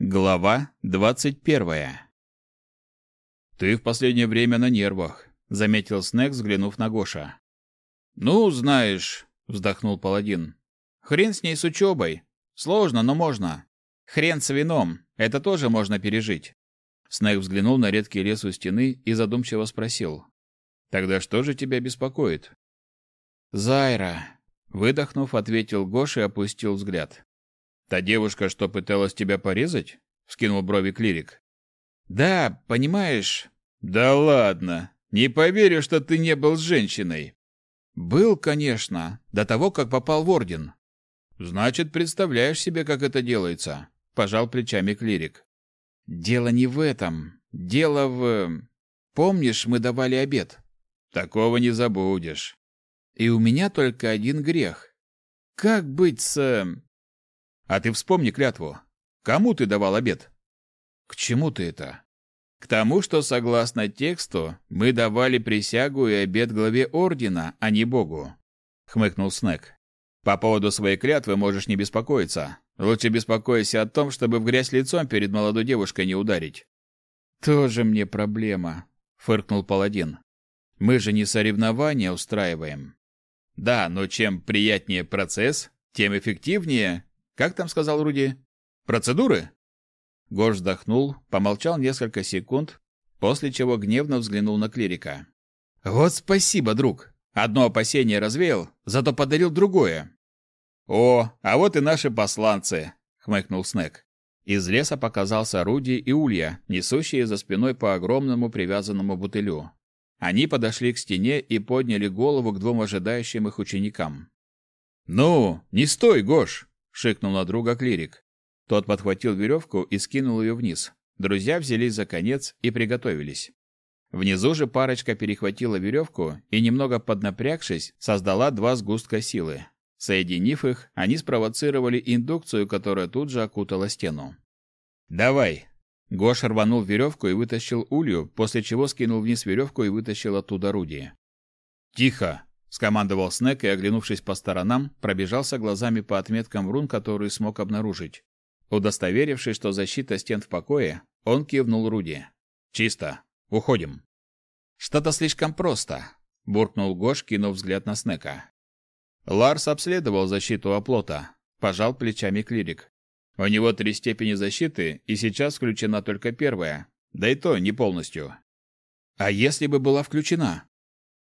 Глава двадцать первая. «Ты в последнее время на нервах», — заметил Снег, взглянув на Гоша. «Ну, знаешь», — вздохнул паладин. «Хрен с ней с учебой. Сложно, но можно. Хрен с вином. Это тоже можно пережить». Снег взглянул на редкий лес у стены и задумчиво спросил. «Тогда что же тебя беспокоит?» «Зайра», — выдохнув, ответил Гоша и опустил взгляд. «Та девушка, что пыталась тебя порезать?» — вскинул брови клирик. «Да, понимаешь...» «Да ладно! Не поверю, что ты не был с женщиной!» «Был, конечно, до того, как попал в орден». «Значит, представляешь себе, как это делается?» — пожал плечами клирик. «Дело не в этом. Дело в... Помнишь, мы давали обед?» «Такого не забудешь». «И у меня только один грех. Как быть с... А ты вспомни клятву. Кому ты давал обед? К чему ты это? К тому, что согласно тексту мы давали присягу и обед главе ордена, а не богу, хмыкнул Снег. По поводу своей клятвы можешь не беспокоиться. Лучше беспокойся о том, чтобы в грязь лицом перед молодой девушкой не ударить. Тоже мне проблема, фыркнул паладин. Мы же не соревнования устраиваем. Да, но чем приятнее процесс, тем эффективнее как там сказал Руди? Процедуры? Гош вздохнул, помолчал несколько секунд, после чего гневно взглянул на клирика. Вот спасибо, друг. Одно опасение развеял, зато подарил другое. О, а вот и наши посланцы, хмыкнул Снег. Из леса показался Руди и Улья, несущие за спиной по огромному привязанному бутылю. Они подошли к стене и подняли голову к двум ожидающим их ученикам. «Ну, не стой, Гош!» Шикнул на друга клирик. Тот подхватил веревку и скинул ее вниз. Друзья взялись за конец и приготовились. Внизу же парочка перехватила веревку и, немного поднапрягшись, создала два сгустка силы. Соединив их, они спровоцировали индукцию, которая тут же окутала стену. «Давай!» Гош рванул веревку и вытащил улью, после чего скинул вниз веревку и вытащил оттуда орудие. «Тихо!» Скомандовал Снег и, оглянувшись по сторонам, пробежался глазами по отметкам рун, которые смог обнаружить. Удостоверившись, что защита стен в покое, он кивнул Руди. «Чисто. Уходим». «Что-то слишком просто», — буркнул Гош, кинув взгляд на Снека. Ларс обследовал защиту оплота, пожал плечами клирик. У него три степени защиты, и сейчас включена только первая, да и то не полностью. А если бы была включена?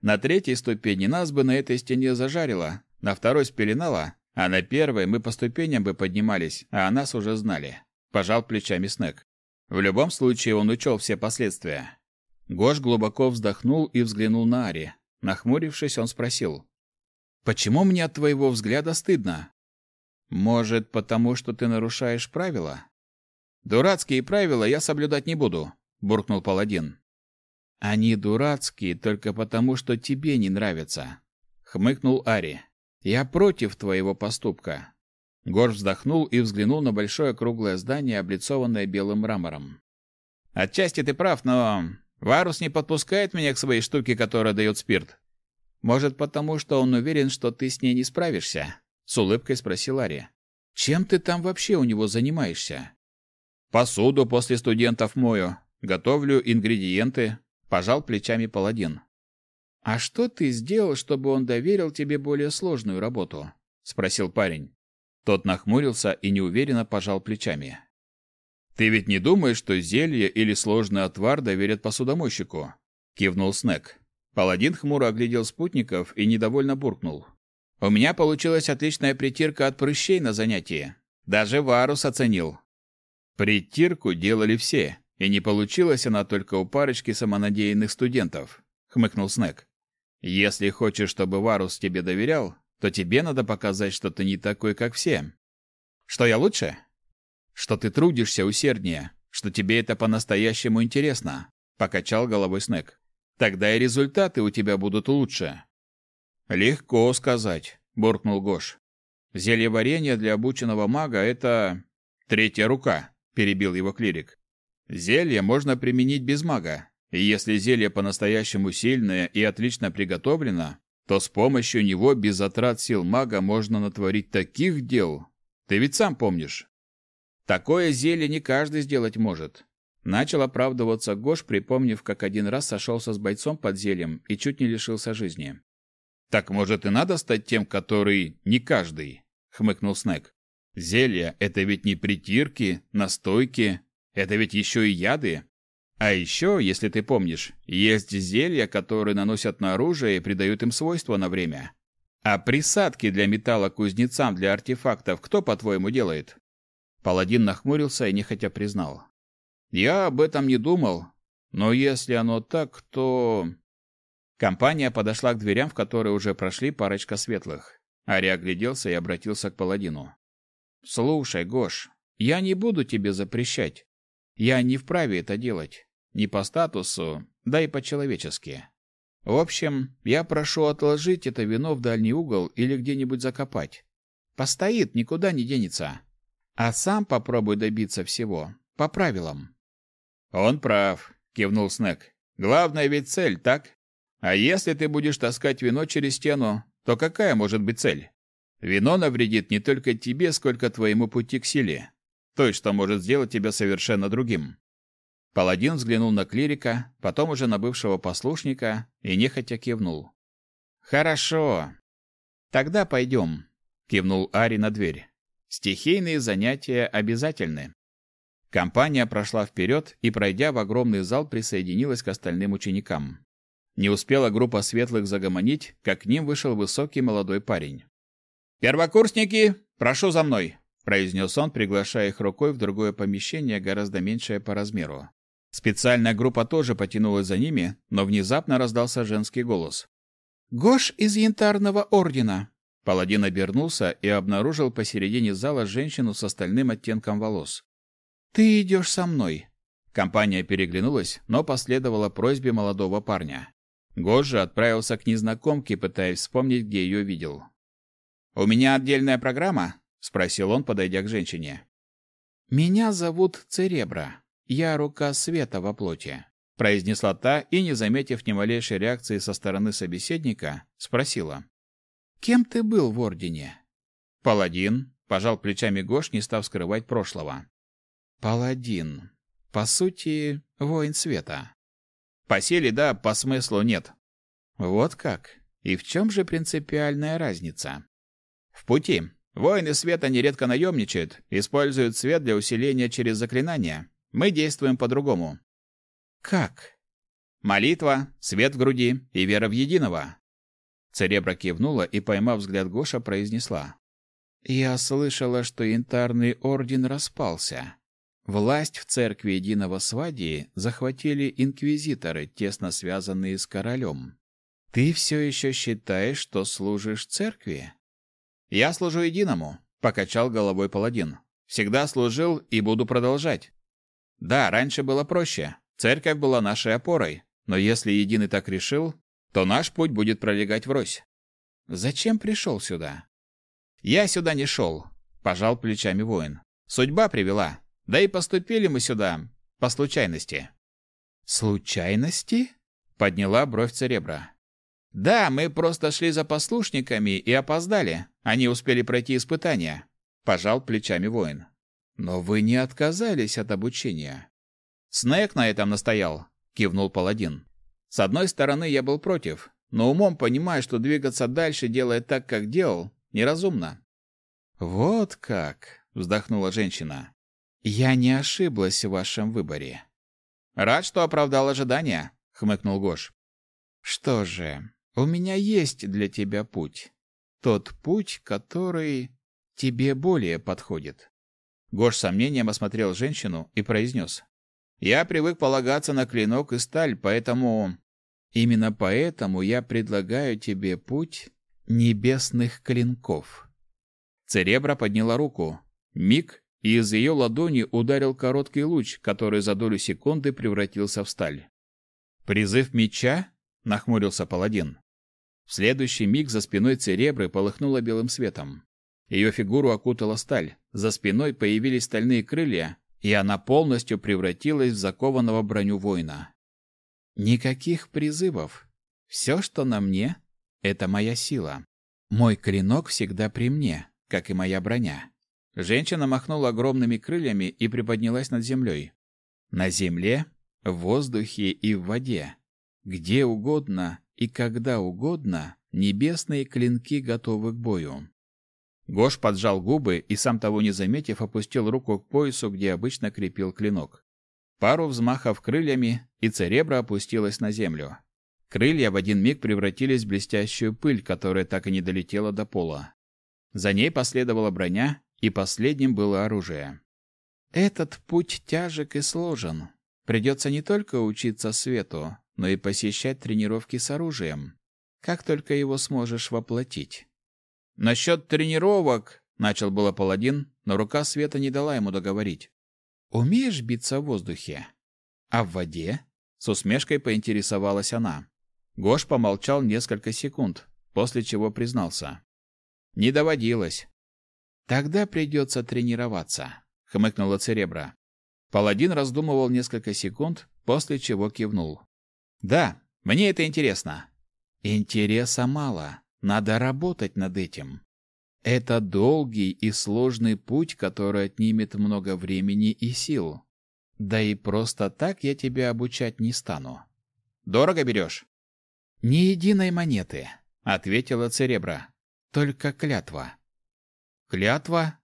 На третьей ступени нас бы на этой стене зажарило, на второй спеленало, а на первой мы по ступеням бы поднимались, а о нас уже знали. Пожал плечами Снег. В любом случае он учел все последствия. Гош глубоко вздохнул и взглянул на Ари. Нахмурившись, он спросил. «Почему мне от твоего взгляда стыдно?» «Может, потому что ты нарушаешь правила?» «Дурацкие правила я соблюдать не буду», — буркнул паладин. Они дурацкие только потому, что тебе не нравятся, хмыкнул Ари. Я против твоего поступка. Гор вздохнул и взглянул на большое круглое здание, облицованное белым мрамором. Отчасти ты прав, но Варус не подпускает меня к своей штуке, которая дает спирт. Может, потому что он уверен, что ты с ней не справишься? С улыбкой спросил Ари. Чем ты там вообще у него занимаешься? Посуду после студентов мою, готовлю ингредиенты, Пожал плечами паладин. А что ты сделал, чтобы он доверил тебе более сложную работу? спросил парень. Тот нахмурился и неуверенно пожал плечами. Ты ведь не думаешь, что зелье или сложный отвар доверят посудомойщику? кивнул Снег. Паладин хмуро оглядел спутников и недовольно буркнул: "У меня получилась отличная притирка от прыщей на занятии. Даже Варус оценил. Притирку делали все, и не получилась она только у парочки самонадеянных студентов, хмыкнул Снег. Если хочешь, чтобы Варус тебе доверял, то тебе надо показать, что ты не такой, как все. Что я лучше? Что ты трудишься усерднее, что тебе это по-настоящему интересно, покачал головой Снег. Тогда и результаты у тебя будут лучше. Легко сказать, буркнул Гош. Зелье варенья для обученного мага это третья рука, перебил его клирик. Зелье можно применить без мага, и если зелье по-настоящему сильное и отлично приготовлено, то с помощью него без затрат сил мага можно натворить таких дел. Ты ведь сам помнишь. Такое зелье не каждый сделать может. Начал оправдываться Гош, припомнив, как один раз сошелся с бойцом под зельем и чуть не лишился жизни. Так может и надо стать тем, который не каждый, хмыкнул Снег. Зелья это ведь не притирки, настойки, это ведь еще и яды. А еще, если ты помнишь, есть зелья, которые наносят на оружие и придают им свойства на время. А присадки для металла кузнецам для артефактов кто, по-твоему, делает? Паладин нахмурился и нехотя признал. Я об этом не думал, но если оно так, то... Компания подошла к дверям, в которые уже прошли парочка светлых. Ари огляделся и обратился к паладину. «Слушай, Гош, я не буду тебе запрещать. Я не вправе это делать. Не по статусу, да и по-человечески. В общем, я прошу отложить это вино в дальний угол или где-нибудь закопать. Постоит, никуда не денется. А сам попробуй добиться всего, по правилам. Он прав, кивнул Снег. Главная ведь цель, так? А если ты будешь таскать вино через стену, то какая может быть цель? Вино навредит не только тебе, сколько твоему пути к силе. Той, что может сделать тебя совершенно другим. Паладин взглянул на клирика, потом уже на бывшего послушника и нехотя кивнул. «Хорошо. Тогда пойдем», — кивнул Ари на дверь. «Стихийные занятия обязательны». Компания прошла вперед и, пройдя в огромный зал, присоединилась к остальным ученикам. Не успела группа светлых загомонить, как к ним вышел высокий молодой парень. «Первокурсники, прошу за мной!» – произнес он, приглашая их рукой в другое помещение, гораздо меньшее по размеру. Специальная группа тоже потянулась за ними, но внезапно раздался женский голос. «Гош из Янтарного Ордена!» Паладин обернулся и обнаружил посередине зала женщину с остальным оттенком волос. «Ты идешь со мной!» Компания переглянулась, но последовала просьбе молодого парня. Гош же отправился к незнакомке, пытаясь вспомнить, где ее видел. «У меня отдельная программа?» — спросил он, подойдя к женщине. «Меня зовут Церебра. «Я рука света во плоти», — произнесла та и, не заметив ни малейшей реакции со стороны собеседника, спросила. «Кем ты был в Ордене?» «Паладин», — пожал плечами Гош, не став скрывать прошлого. «Паладин. По сути, воин света». «По силе, да, по смыслу нет». «Вот как? И в чем же принципиальная разница?» «В пути. Воины света нередко наемничают, используют свет для усиления через заклинания, мы действуем по-другому. Как? Молитва, свет в груди и вера в единого. Церебра кивнула и, поймав взгляд Гоша, произнесла: "Я слышала, что янтарный орден распался. Власть в церкви Единого Свадии захватили инквизиторы, тесно связанные с королем. Ты все еще считаешь, что служишь церкви?" "Я служу Единому", покачал головой паладин. "Всегда служил и буду продолжать. Да, раньше было проще. Церковь была нашей опорой, но если Единый так решил, то наш путь будет пролегать врозь. Зачем пришел сюда? Я сюда не шел, пожал плечами воин. Судьба привела. Да и поступили мы сюда по случайности. Случайности? Подняла бровь Церебра. Да, мы просто шли за послушниками и опоздали. Они успели пройти испытания. Пожал плечами воин. Но вы не отказались от обучения. Снэк на этом настоял, кивнул паладин. С одной стороны, я был против, но умом понимаю, что двигаться дальше, делая так, как делал, неразумно. Вот как, вздохнула женщина. Я не ошиблась в вашем выборе. Рад, что оправдал ожидания, хмыкнул Гош. Что же, у меня есть для тебя путь. Тот путь, который тебе более подходит. Гош с сомнением осмотрел женщину и произнес. «Я привык полагаться на клинок и сталь, поэтому...» «Именно поэтому я предлагаю тебе путь небесных клинков». Церебра подняла руку. Миг, и из ее ладони ударил короткий луч, который за долю секунды превратился в сталь. «Призыв меча?» — нахмурился паладин. В следующий миг за спиной Церебры полыхнуло белым светом. Ее фигуру окутала сталь, за спиной появились стальные крылья, и она полностью превратилась в закованного броню воина. Никаких призывов. Все, что на мне, это моя сила. Мой клинок всегда при мне, как и моя броня. Женщина махнула огромными крыльями и приподнялась над землей. На земле, в воздухе и в воде, где угодно и когда угодно, небесные клинки готовы к бою. Гош поджал губы и, сам того не заметив, опустил руку к поясу, где обычно крепил клинок. Пару взмахов крыльями, и церебро опустилась на землю. Крылья в один миг превратились в блестящую пыль, которая так и не долетела до пола. За ней последовала броня, и последним было оружие. Этот путь тяжек и сложен. Придется не только учиться свету, но и посещать тренировки с оружием. Как только его сможешь воплотить. Насчет тренировок, начал было паладин, но рука света не дала ему договорить. Умеешь биться в воздухе? А в воде? С усмешкой поинтересовалась она. Гош помолчал несколько секунд, после чего признался: "Не доводилось. Тогда придется тренироваться", хмыкнула Церебра. Паладин раздумывал несколько секунд, после чего кивнул. "Да, мне это интересно". "Интереса мало. Надо работать над этим. Это долгий и сложный путь, который отнимет много времени и сил. Да и просто так я тебя обучать не стану. Дорого берешь?» «Ни единой монеты», — ответила Церебра. «Только клятва». «Клятва?»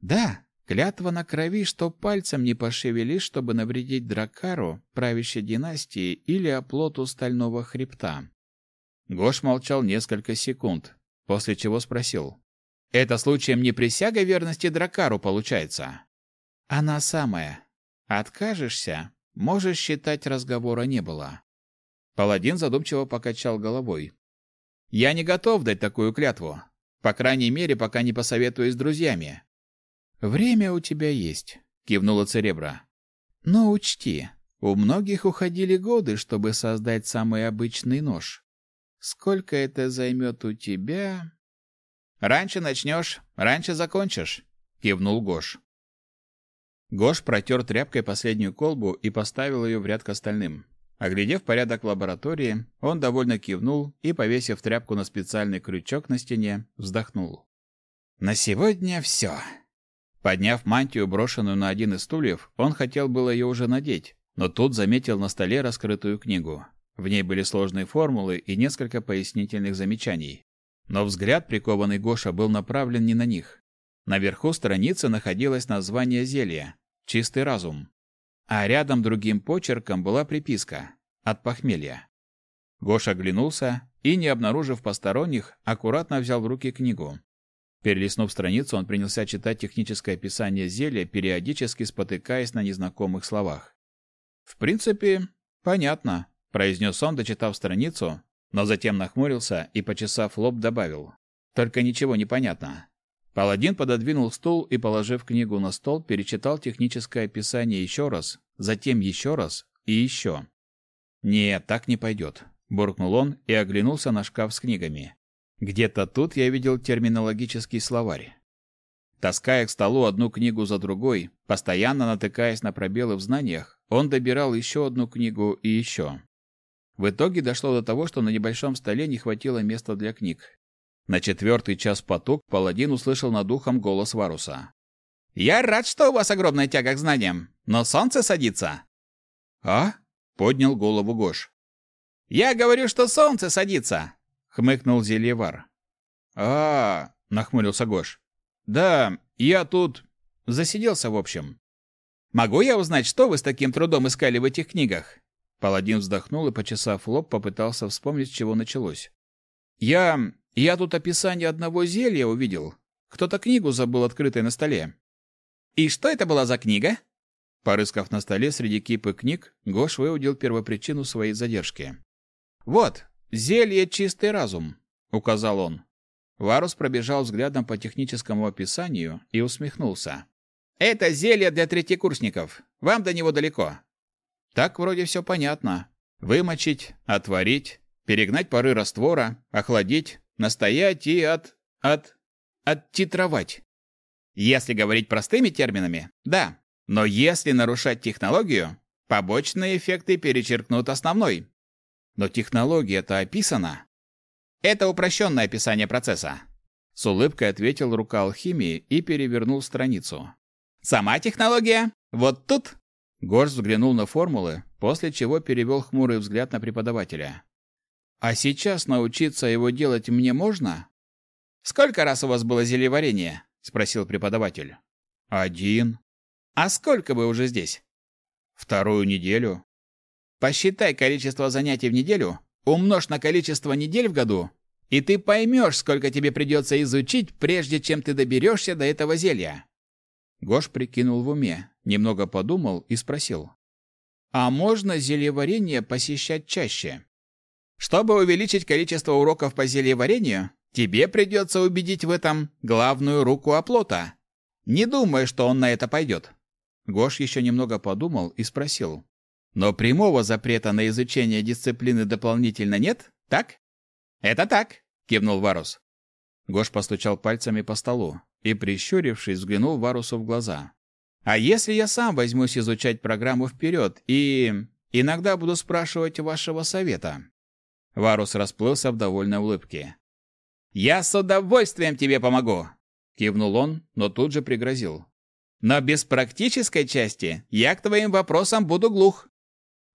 «Да, клятва на крови, что пальцем не пошевелишь, чтобы навредить Дракару, правящей династии, или оплоту Стального Хребта. Гош молчал несколько секунд, после чего спросил. «Это случаем не присяга верности Дракару получается?» «Она самая. Откажешься, можешь считать, разговора не было». Паладин задумчиво покачал головой. «Я не готов дать такую клятву. По крайней мере, пока не посоветуюсь с друзьями». «Время у тебя есть», — кивнула Церебра. «Но учти, у многих уходили годы, чтобы создать самый обычный нож. Сколько это займет у тебя? Раньше начнешь, раньше закончишь, кивнул Гош. Гош протер тряпкой последнюю колбу и поставил ее в ряд к остальным. Оглядев порядок лаборатории, он довольно кивнул и, повесив тряпку на специальный крючок на стене, вздохнул. «На сегодня все». Подняв мантию, брошенную на один из стульев, он хотел было ее уже надеть, но тут заметил на столе раскрытую книгу. В ней были сложные формулы и несколько пояснительных замечаний. Но взгляд, прикованный Гоша, был направлен не на них. Наверху страницы находилось название зелья «Чистый разум». А рядом другим почерком была приписка «От похмелья». Гоша оглянулся и, не обнаружив посторонних, аккуратно взял в руки книгу. Перелистнув страницу, он принялся читать техническое описание зелья, периодически спотыкаясь на незнакомых словах. В принципе, понятно произнес он, дочитав страницу, но затем нахмурился и, почесав лоб, добавил. Только ничего не понятно. Паладин пододвинул стул и, положив книгу на стол, перечитал техническое описание еще раз, затем еще раз и еще. «Нет, так не пойдет», — буркнул он и оглянулся на шкаф с книгами. «Где-то тут я видел терминологический словарь». Таская к столу одну книгу за другой, постоянно натыкаясь на пробелы в знаниях, он добирал еще одну книгу и еще. В итоге дошло до того, что на небольшом столе не хватило места для книг. На четвертый час поток паладин услышал над ухом голос Варуса. «Я рад, что у вас огромная тяга к знаниям, но солнце садится». «А?» — поднял голову Гош. «Я говорю, что солнце садится», — хмыкнул Зельевар. а, -а, -а нахмурился Гош. «Да, я тут засиделся, в общем». «Могу я узнать, что вы с таким трудом искали в этих книгах?» Паладин вздохнул и, почесав лоб, попытался вспомнить, с чего началось. «Я... я тут описание одного зелья увидел. Кто-то книгу забыл открытой на столе». «И что это была за книга?» Порыскав на столе среди кипы книг, Гош выудил первопричину своей задержки. «Вот, зелье «Чистый разум», — указал он. Варус пробежал взглядом по техническому описанию и усмехнулся. «Это зелье для третьекурсников. Вам до него далеко. Так вроде все понятно. Вымочить, отварить, перегнать пары раствора, охладить, настоять и от... от... оттитровать. Если говорить простыми терминами, да. Но если нарушать технологию, побочные эффекты перечеркнут основной. Но технология-то описана. Это упрощенное описание процесса. С улыбкой ответил рука алхимии и перевернул страницу. «Сама технология? Вот тут?» Гош взглянул на формулы, после чего перевел хмурый взгляд на преподавателя. «А сейчас научиться его делать мне можно?» «Сколько раз у вас было зельеварение?» — спросил преподаватель. «Один». «А сколько вы уже здесь?» «Вторую неделю». «Посчитай количество занятий в неделю, умножь на количество недель в году, и ты поймешь, сколько тебе придется изучить, прежде чем ты доберешься до этого зелья». Гош прикинул в уме, немного подумал и спросил. «А можно зельеварение посещать чаще?» «Чтобы увеличить количество уроков по зельеварению, тебе придется убедить в этом главную руку оплота. Не думай, что он на это пойдет». Гош еще немного подумал и спросил. «Но прямого запрета на изучение дисциплины дополнительно нет, так?» «Это так», — кивнул Варус. Гош постучал пальцами по столу и, прищурившись, взглянул Варусу в глаза. «А если я сам возьмусь изучать программу вперед и... иногда буду спрашивать вашего совета?» Варус расплылся в довольной улыбке. «Я с удовольствием тебе помогу!» Кивнул он, но тут же пригрозил. «Но без практической части я к твоим вопросам буду глух!»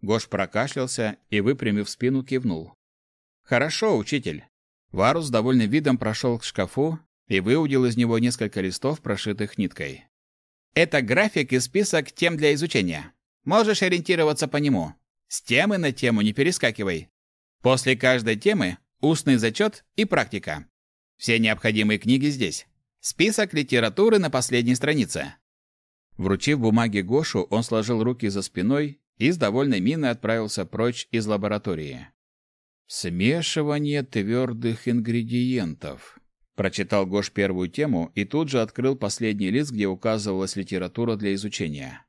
Гош прокашлялся и, выпрямив спину, кивнул. «Хорошо, учитель». Варус с довольным видом прошел к шкафу и выудил из него несколько листов, прошитых ниткой. Это график и список тем для изучения. Можешь ориентироваться по нему. С темы на тему не перескакивай. После каждой темы устный зачет и практика. Все необходимые книги здесь. Список литературы на последней странице. Вручив бумаги Гошу, он сложил руки за спиной и с довольной миной отправился прочь из лаборатории. Смешивание твердых ингредиентов. Прочитал Гош первую тему и тут же открыл последний лист, где указывалась литература для изучения.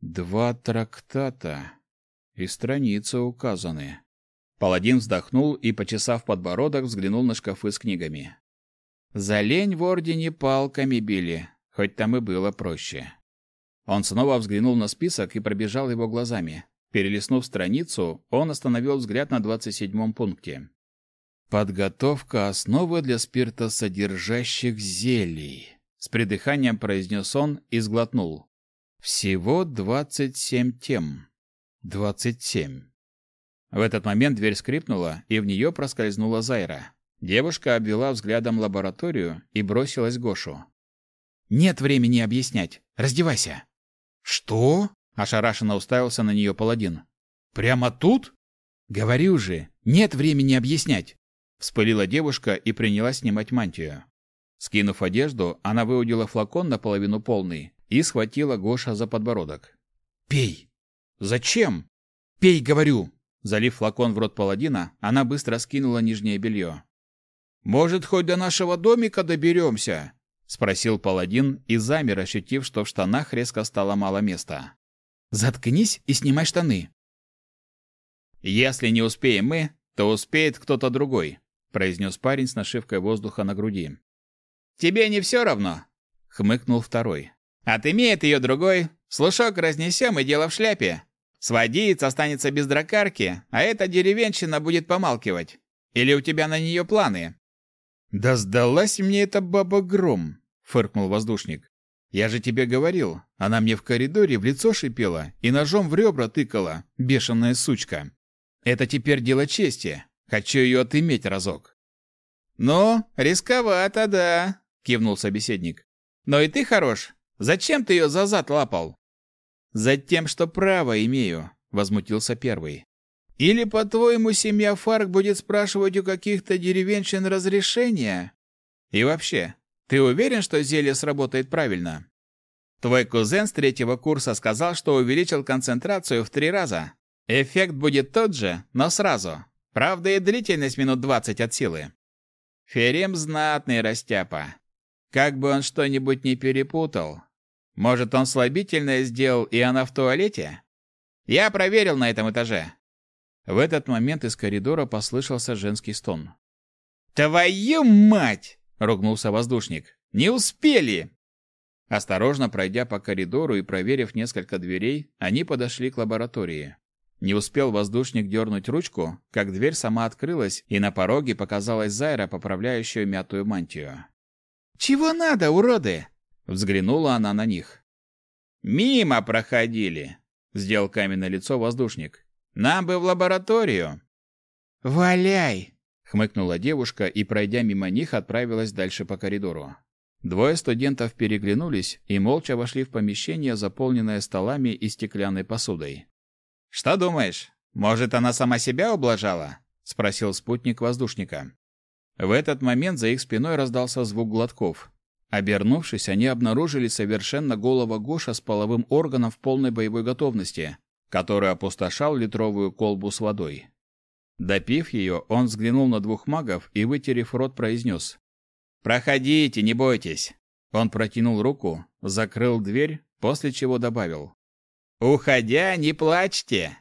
Два трактата и страницы указаны. Паладин вздохнул и, почесав подбородок, взглянул на шкафы с книгами. За лень в Ордене палками били, хоть там и было проще. Он снова взглянул на список и пробежал его глазами. Перелистнув страницу, он остановил взгляд на двадцать седьмом пункте. Подготовка основы для спиртосодержащих зелий, с придыханием произнес он и сглотнул. Всего двадцать семь тем. Двадцать семь. В этот момент дверь скрипнула, и в нее проскользнула Зайра. Девушка обвела взглядом лабораторию и бросилась Гошу. «Нет времени объяснять. Раздевайся». «Что?» – ошарашенно уставился на нее паладин. «Прямо тут?» «Говорю же, нет времени объяснять. Вспылила девушка и принялась снимать мантию. Скинув одежду, она выудила флакон наполовину полный и схватила Гоша за подбородок. «Пей!» «Зачем?» «Пей, говорю!» Залив флакон в рот паладина, она быстро скинула нижнее белье. «Может, хоть до нашего домика доберемся?» — спросил паладин и замер, ощутив, что в штанах резко стало мало места. «Заткнись и снимай штаны!» «Если не успеем мы, то успеет кто-то другой», произнес парень с нашивкой воздуха на груди. Тебе не все равно, хмыкнул второй. Отымеет ее другой, слушок разнесем и дело в шляпе. Сводиец останется без дракарки, а эта деревенщина будет помалкивать. Или у тебя на нее планы? Да сдалась мне эта баба Гром, фыркнул воздушник. Я же тебе говорил, она мне в коридоре в лицо шипела и ножом в ребра тыкала, бешеная сучка. Это теперь дело чести. Хочу ее отыметь разок. Ну, рисковато, да, кивнул собеседник. Но и ты хорош. Зачем ты ее за зад лапал? Затем, что право имею, возмутился первый. Или, по-твоему, семья Фарк будет спрашивать у каких-то деревенщин разрешения? И вообще, ты уверен, что зелье сработает правильно? Твой кузен с третьего курса сказал, что увеличил концентрацию в три раза. Эффект будет тот же, но сразу. Правда, и длительность минут двадцать от силы. Ферем знатный растяпа. Как бы он что-нибудь не перепутал. Может, он слабительное сделал, и она в туалете? Я проверил на этом этаже. В этот момент из коридора послышался женский стон. «Твою мать!» — ругнулся воздушник. «Не успели!» Осторожно пройдя по коридору и проверив несколько дверей, они подошли к лаборатории. Не успел воздушник дернуть ручку, как дверь сама открылась, и на пороге показалась Зайра, поправляющая мятую мантию. Чего надо, уроды? Взглянула она на них. Мимо проходили, сделал каменное лицо воздушник. Нам бы в лабораторию. Валяй, хмыкнула девушка и, пройдя мимо них, отправилась дальше по коридору. Двое студентов переглянулись и молча вошли в помещение, заполненное столами и стеклянной посудой. Что думаешь? Может, она сама себя ублажала? спросил спутник воздушника. В этот момент за их спиной раздался звук глотков. Обернувшись, они обнаружили совершенно голого Гоша с половым органом в полной боевой готовности, который опустошал литровую колбу с водой. Допив ее, он взглянул на двух магов и, вытерев рот, произнес. «Проходите, не бойтесь!» Он протянул руку, закрыл дверь, после чего добавил. «Уходя, не плачьте!»